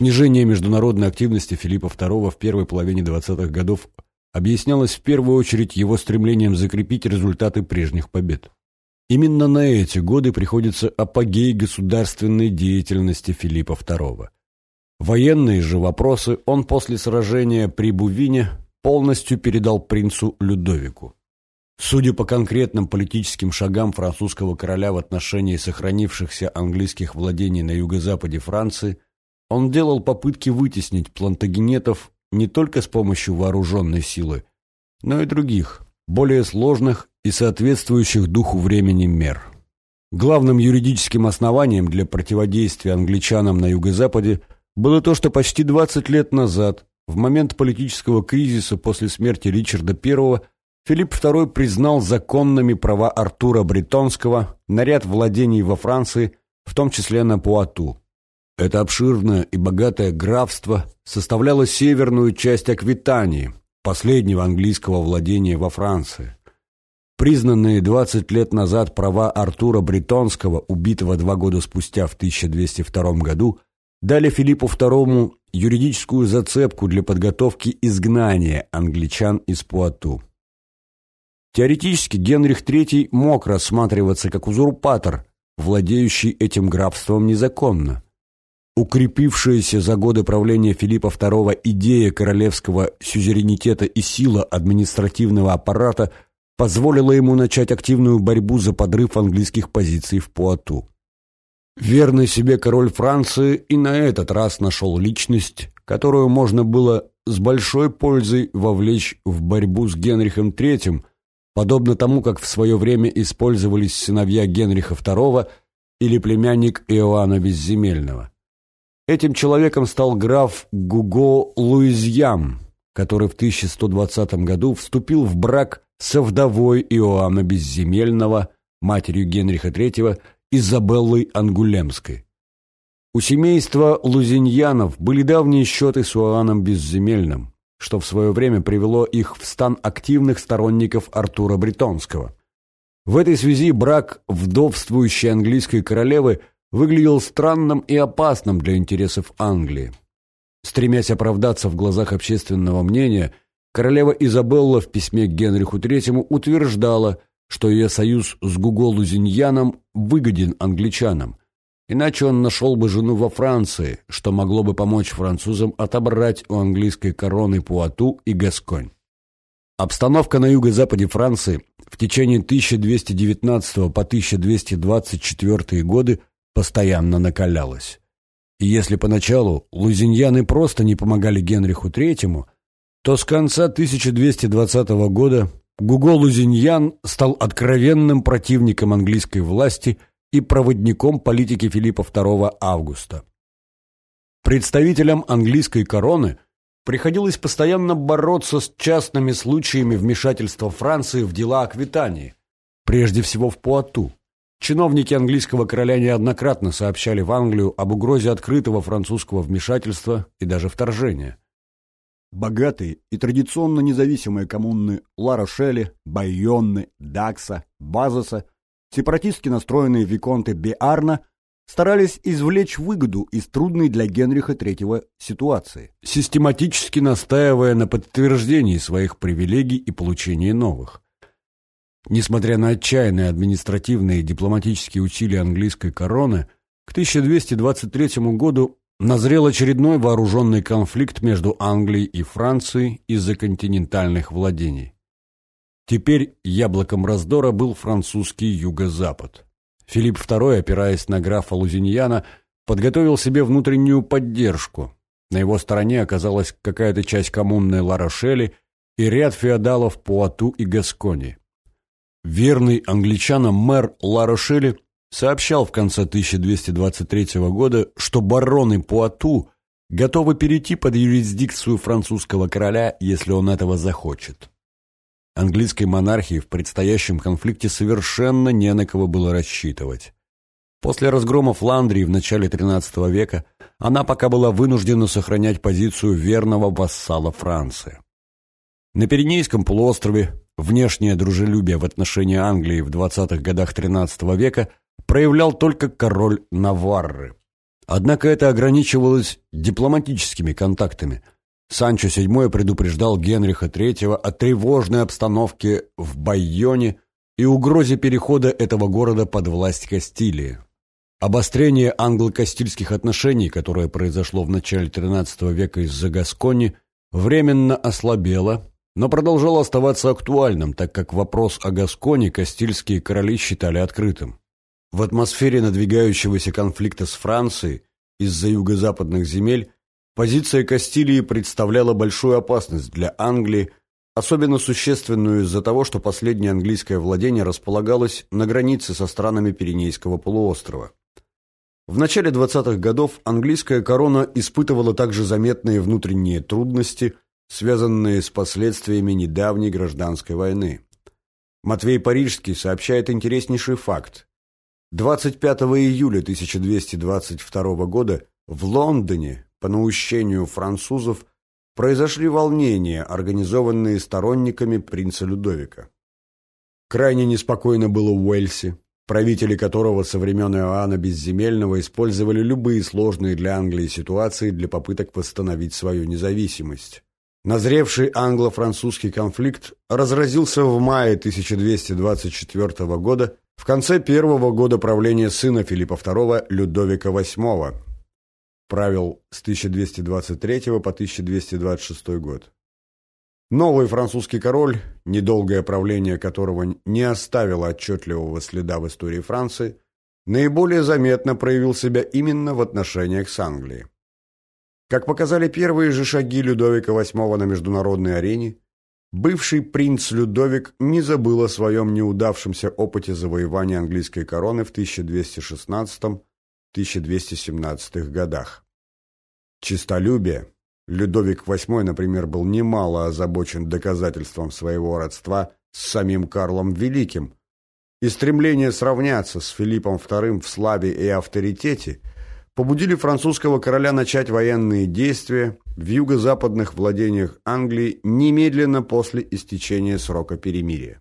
Снижение международной активности Филиппа II в первой половине 20-х годов объяснялось в первую очередь его стремлением закрепить результаты прежних побед. Именно на эти годы приходится апогей государственной деятельности Филиппа II. Военные же вопросы он после сражения при Бувине полностью передал принцу Людовику. Судя по конкретным политическим шагам французского короля в отношении сохранившихся английских владений на юго-западе Франции, он делал попытки вытеснить плантагенетов не только с помощью вооруженной силы, но и других, более сложных и соответствующих духу времени мер. Главным юридическим основанием для противодействия англичанам на юго-западе было то, что почти 20 лет назад, в момент политического кризиса после смерти Ричарда I, Филипп II признал законными права Артура Бретонского на ряд владений во Франции, в том числе на Пуату. Это обширное и богатое графство составляло северную часть Аквитании, последнего английского владения во Франции. Признанные 20 лет назад права Артура Бретонского, убитого два года спустя в 1202 году, дали Филиппу II юридическую зацепку для подготовки изгнания англичан из Пуату. Теоретически Генрих III мог рассматриваться как узурпатор, владеющий этим графством незаконно. Укрепившаяся за годы правления Филиппа II идея королевского сюзеренитета и сила административного аппарата – позволило ему начать активную борьбу за подрыв английских позиций в Пуату. Верный себе король Франции и на этот раз нашел личность, которую можно было с большой пользой вовлечь в борьбу с Генрихом III, подобно тому, как в свое время использовались сыновья Генриха II или племянник Иоанна Безземельного. Этим человеком стал граф Гуго Луизьям, который в 1120 году вступил в брак со вдовой Иоанна Безземельного, матерью Генриха III, Изабеллой Ангулемской. У семейства Лузиньянов были давние счеты с Иоанном Безземельным, что в свое время привело их в стан активных сторонников Артура Бретонского. В этой связи брак вдовствующей английской королевы выглядел странным и опасным для интересов Англии. Стремясь оправдаться в глазах общественного мнения – Королева Изабелла в письме к Генриху III утверждала, что ее союз с Гуго-Лузиньяном выгоден англичанам, иначе он нашел бы жену во Франции, что могло бы помочь французам отобрать у английской короны Пуату и Гасконь. Обстановка на юго-западе Франции в течение 1219 по 1224 годы постоянно накалялась. И если поначалу лузиньяны просто не помогали Генриху III, то с конца 1220 года Гуго Лузиньян стал откровенным противником английской власти и проводником политики Филиппа II Августа. Представителям английской короны приходилось постоянно бороться с частными случаями вмешательства Франции в дела Аквитании, прежде всего в Пуату. Чиновники английского короля неоднократно сообщали в Англию об угрозе открытого французского вмешательства и даже вторжения. Богатые и традиционно независимые коммуны Ла-Рошели, Байонны, Дакса, Базоса, сепаратистски настроенные виконты Биарна старались извлечь выгоду из трудной для Генриха III ситуации, систематически настаивая на подтверждении своих привилегий и получении новых. Несмотря на отчаянные административные и дипломатические усилия английской короны, к 1223 году назрел очередной вооруженный конфликт между Англией и Францией из-за континентальных владений. Теперь яблоком раздора был французский юго-запад. Филипп II, опираясь на графа Лузиньяна, подготовил себе внутреннюю поддержку. На его стороне оказалась какая-то часть коммунной Ла-Рошели и ряд феодалов Пуату и Гаскони. Верный англичанам мэр Ла-Рошели сообщал в конце 1223 года, что бароны Пуату готовы перейти под юрисдикцию французского короля, если он этого захочет. Английской монархии в предстоящем конфликте совершенно не на кого было рассчитывать. После разгрома Фландрии в начале XIII века она пока была вынуждена сохранять позицию верного вассала Франции. На Пиренейском полуострове внешнее дружелюбие в отношении Англии в 20-х годах XIII века проявлял только король Наварры. Однако это ограничивалось дипломатическими контактами. Санчо VII предупреждал Генриха III о тревожной обстановке в Байоне и угрозе перехода этого города под власть Кастилии. Обострение англо-кастильских отношений, которое произошло в начале XIII века из-за Гаскони, временно ослабело, но продолжало оставаться актуальным, так как вопрос о Гасконе кастильские короли считали открытым. В атмосфере надвигающегося конфликта с Францией из-за юго-западных земель позиция Кастилии представляла большую опасность для Англии, особенно существенную из-за того, что последнее английское владение располагалось на границе со странами Пиренейского полуострова. В начале 20-х годов английская корона испытывала также заметные внутренние трудности, связанные с последствиями недавней гражданской войны. Матвей Парижский сообщает интереснейший факт. 25 июля 1222 года в Лондоне по наущению французов произошли волнения, организованные сторонниками принца Людовика. Крайне неспокойно было в Уэльсе, правители которого со времен Иоанна Безземельного использовали любые сложные для Англии ситуации для попыток восстановить свою независимость. Назревший англо-французский конфликт разразился в мае 1224 года, в конце первого года правления сына Филиппа II Людовика VIII, правил с 1223 по 1226 год. Новый французский король, недолгое правление которого не оставило отчетливого следа в истории Франции, наиболее заметно проявил себя именно в отношениях с Англией. Как показали первые же шаги Людовика VIII на международной арене, бывший принц Людовик не забыл о своем неудавшемся опыте завоевания английской короны в 1216-1217 годах. Чистолюбие, Людовик VIII, например, был немало озабочен доказательством своего родства с самим Карлом Великим, и стремление сравняться с Филиппом II в славе и авторитете побудили французского короля начать военные действия в юго-западных владениях Англии немедленно после истечения срока перемирия.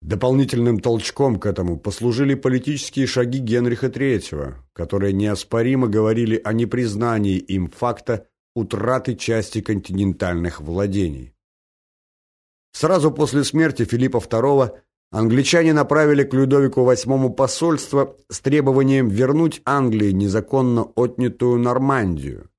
Дополнительным толчком к этому послужили политические шаги Генриха III, которые неоспоримо говорили о непризнании им факта утраты части континентальных владений. Сразу после смерти Филиппа II англичане направили к Людовику VIII посольство с требованием вернуть Англии незаконно отнятую Нормандию.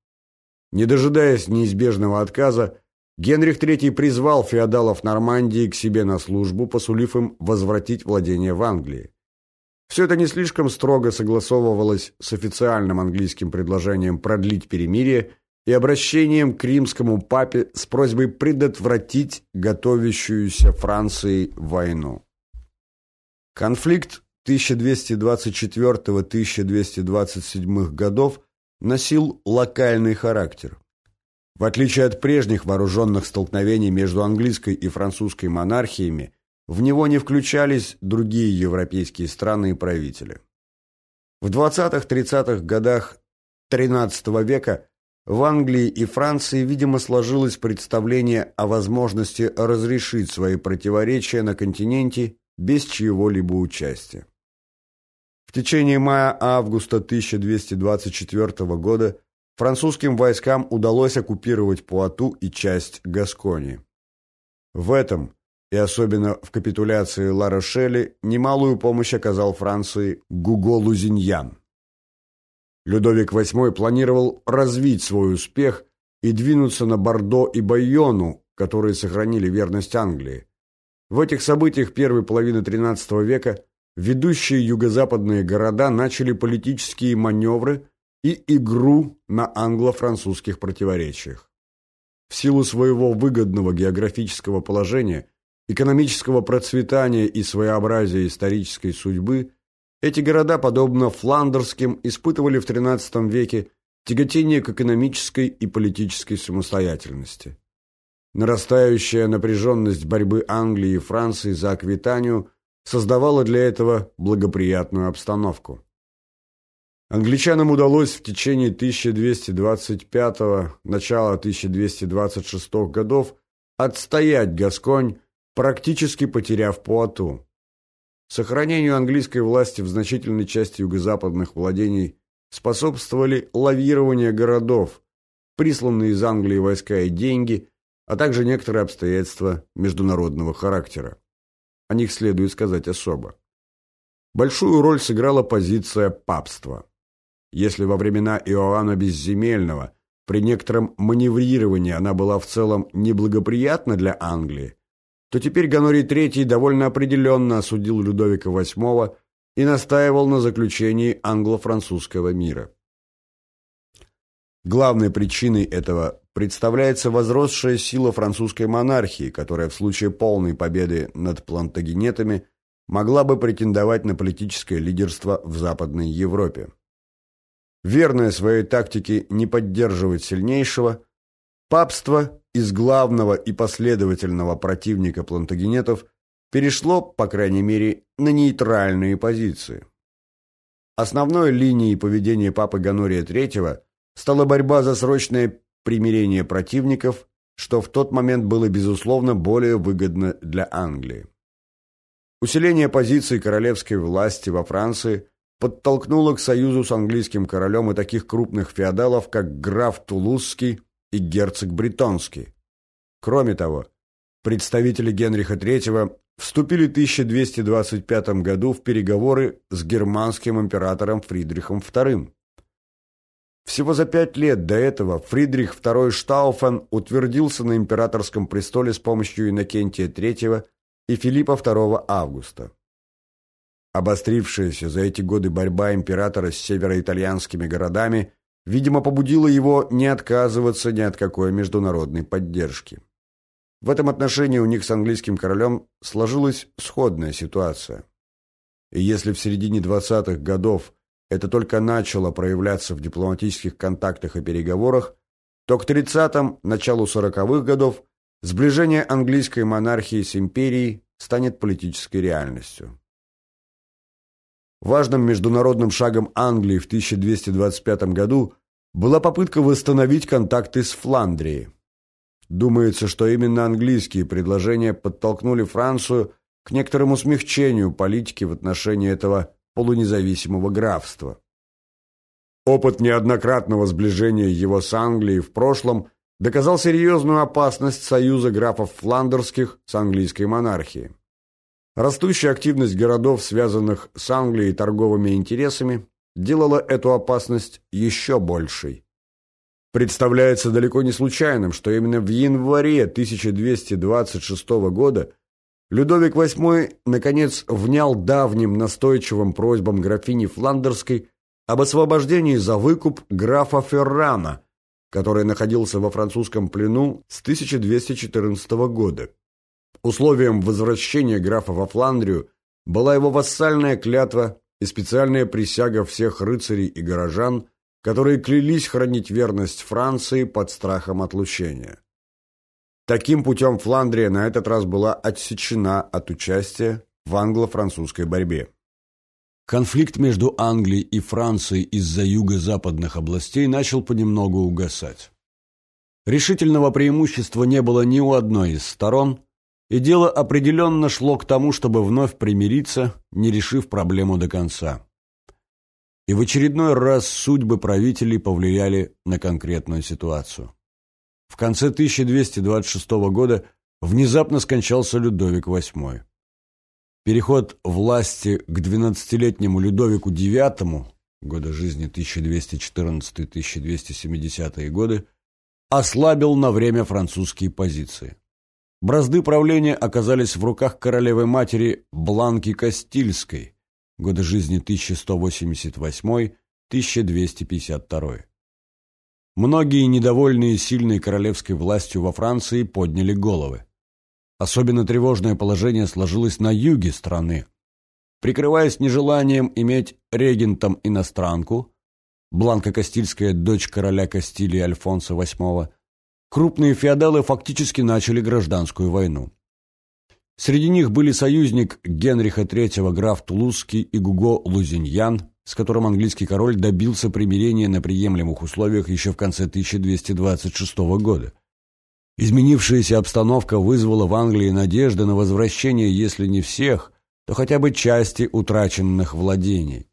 Не дожидаясь неизбежного отказа, Генрих III призвал феодалов Нормандии к себе на службу, посулив им возвратить владения в Англии. Все это не слишком строго согласовывалось с официальным английским предложением продлить перемирие и обращением к римскому папе с просьбой предотвратить готовящуюся Францией войну. Конфликт 1224-1227 годов носил локальный характер. В отличие от прежних вооруженных столкновений между английской и французской монархиями, в него не включались другие европейские страны и правители. В 20-30-х годах XIII века в Англии и Франции, видимо, сложилось представление о возможности разрешить свои противоречия на континенте без чьего-либо участия. В течение мая-августа 1224 года французским войскам удалось оккупировать Пуату и часть Гаскони. В этом, и особенно в капитуляции Ла-Рошели, немалую помощь оказал Франции Гуго Лузиньян. Людовик VIII планировал развить свой успех и двинуться на Бордо и Байону, которые сохранили верность Англии. В этих событиях первой половины XIII века ведущие юго-западные города начали политические маневры и игру на англо-французских противоречиях. В силу своего выгодного географического положения, экономического процветания и своеобразия исторической судьбы – эти города, подобно фландерским, испытывали в XIII веке тяготение к экономической и политической самостоятельности. Нарастающая напряженность борьбы Англии и Франции за Аквитанию создавала для этого благоприятную обстановку. Англичанам удалось в течение 1225 начала 1226 годов отстоять Гасконь, практически потеряв Пуату. Сохранению английской власти в значительной части юго-западных владений способствовали лавирование городов, присланные из Англии войска и деньги, а также некоторые обстоятельства международного характера. О них следует сказать особо. Большую роль сыграла позиция папства. Если во времена Иоанна Безземельного при некотором маневрировании она была в целом неблагоприятна для Англии, то теперь Ганорий III довольно определенно осудил Людовика VIII и настаивал на заключении англо-французского мира. Главной причиной этого представляется возросшая сила французской монархии, которая в случае полной победы над плантагенетами могла бы претендовать на политическое лидерство в Западной Европе. Верное своей тактике не поддерживать сильнейшего, папство из главного и последовательного противника плантагенетов перешло, по крайней мере, на нейтральные позиции. Основной линией поведения папы Ганория III стала борьба за срочное примирение противников, что в тот момент было, безусловно, более выгодно для Англии. Усиление позиций королевской власти во Франции подтолкнуло к союзу с английским королем и таких крупных феодалов, как граф Тулузский и герцог Бретонский. Кроме того, представители Генриха III вступили в 1225 году в переговоры с германским императором Фридрихом II. Всего за пять лет до этого Фридрих II Штауфен утвердился на императорском престоле с помощью Иннокентия III и Филиппа II Августа. Обострившаяся за эти годы борьба императора с североитальянскими городами, видимо, побудила его не отказываться ни от какой международной поддержки. В этом отношении у них с английским королем сложилась сходная ситуация. И если в середине 20-х годов это только начало проявляться в дипломатических контактах и переговорах, то к 30-м, началу 40-х годов сближение английской монархии с империей станет политической реальностью. Важным международным шагом Англии в 1225 году была попытка восстановить контакты с Фландрией. Думается, что именно английские предложения подтолкнули Францию к некоторому смягчению политики в отношении этого полунезависимого графства. Опыт неоднократного сближения его с Англией в прошлом доказал серьезную опасность союза графов фландерских с английской монархией. Растущая активность городов, связанных с Англией торговыми интересами, делала эту опасность еще большей. Представляется далеко не случайным, что именно в январе 1226 года Людовик VIII наконец внял давним настойчивым просьбам графини Фландерской об освобождении за выкуп графа Феррана, который находился во французском плену с 1214 года. Условием возвращения графа во Фландрию была его вассальная клятва и специальная присяга всех рыцарей и горожан, которые клялись хранить верность Франции под страхом отлучения. Таким путем Фландрия на этот раз была отсечена от участия в англо-французской борьбе. Конфликт между Англией и Францией из-за юго-западных областей начал понемногу угасать. Решительного преимущества не было ни у одной из сторон, и дело определенно шло к тому, чтобы вновь примириться, не решив проблему до конца. И в очередной раз судьбы правителей повлияли на конкретную ситуацию. В конце 1226 года внезапно скончался Людовик VIII. Переход власти к 12-летнему Людовику IX, года жизни 1214-1270 годы, ослабил на время французские позиции. Бразды правления оказались в руках королевы-матери Бланки Кастильской, годы жизни 1188-1252. Многие недовольные сильной королевской властью во Франции подняли головы. Особенно тревожное положение сложилось на юге страны. Прикрываясь нежеланием иметь регентом иностранку, Бланка Кастильская, дочь короля Кастилии Альфонса VIII, крупные феодалы фактически начали гражданскую войну. Среди них были союзник Генриха III граф Тулузский и Гуго Лузиньян, с которым английский король добился примирения на приемлемых условиях еще в конце 1226 года. Изменившаяся обстановка вызвала в Англии надежды на возвращение, если не всех, то хотя бы части утраченных владений.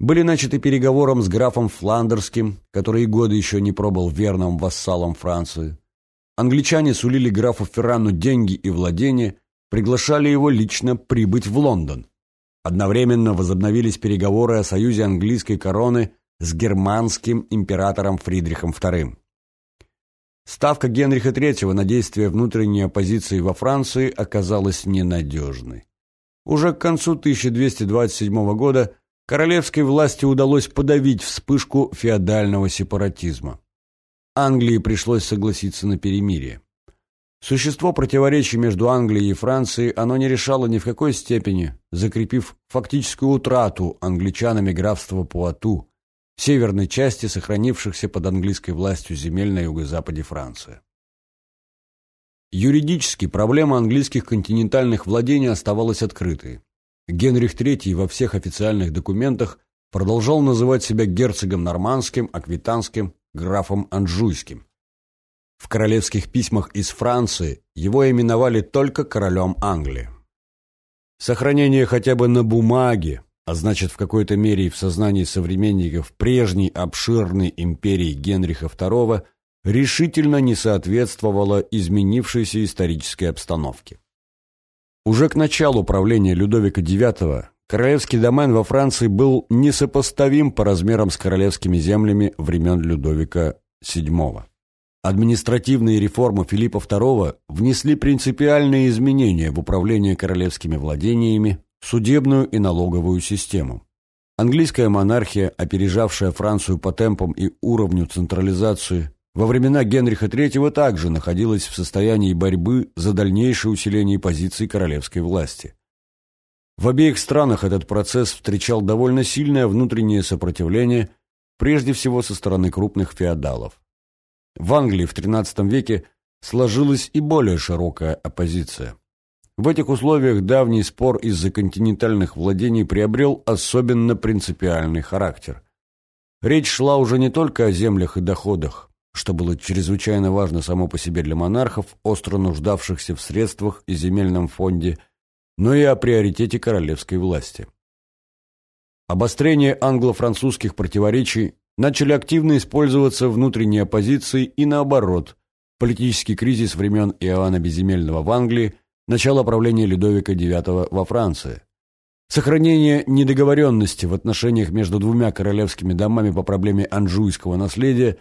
Были начаты переговором с графом Фландерским, который годы еще не пробыл верным вассалом Франции. Англичане сулили графу Феррану деньги и владения, приглашали его лично прибыть в Лондон. Одновременно возобновились переговоры о союзе английской короны с германским императором Фридрихом II. Ставка Генриха III на действия внутренней оппозиции во Франции оказалась ненадежной. Уже к концу 1227 года королевской власти удалось подавить вспышку феодального сепаратизма. Англии пришлось согласиться на перемирие. Существо противоречий между Англией и Францией оно не решало ни в какой степени, закрепив фактическую утрату англичанами графства Пуату, северной части сохранившихся под английской властью земель на юго-западе Франции. Юридически проблема английских континентальных владений оставалась открытой. Генрих III во всех официальных документах продолжал называть себя герцогом нормандским, аквитанским, графом Анжуйским. В королевских письмах из Франции его именовали только королем Англии. Сохранение хотя бы на бумаге, а значит в какой-то мере и в сознании современников прежней обширной империи Генриха II решительно не соответствовало изменившейся исторической обстановке. Уже к началу правления Людовика IX королевский домен во Франции был несопоставим по размерам с королевскими землями времен Людовика VII. Административные реформы Филиппа II внесли принципиальные изменения в управление королевскими владениями, судебную и налоговую систему. Английская монархия, опережавшая Францию по темпам и уровню централизации, во времена Генриха III также находилась в состоянии борьбы за дальнейшее усиление позиций королевской власти. В обеих странах этот процесс встречал довольно сильное внутреннее сопротивление, прежде всего со стороны крупных феодалов. В Англии в XIII веке сложилась и более широкая оппозиция. В этих условиях давний спор из-за континентальных владений приобрел особенно принципиальный характер. Речь шла уже не только о землях и доходах, что было чрезвычайно важно само по себе для монархов, остро нуждавшихся в средствах и земельном фонде, но и о приоритете королевской власти. Обострение англо-французских противоречий начали активно использоваться внутренние оппозиции и наоборот, политический кризис времен Иоанна Безземельного в Англии – начало правления Людовика IX во Франции. Сохранение недоговоренности в отношениях между двумя королевскими домами по проблеме анжуйского наследия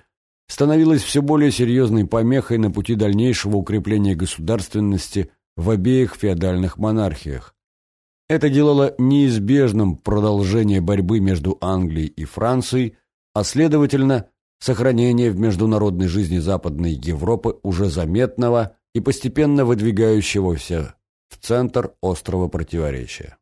становилось все более серьезной помехой на пути дальнейшего укрепления государственности в обеих феодальных монархиях. Это делало неизбежным продолжение борьбы между Англией и Францией, а следовательно, сохранение в международной жизни Западной Европы уже заметного – и постепенно выдвигающегося в центр острого противоречия.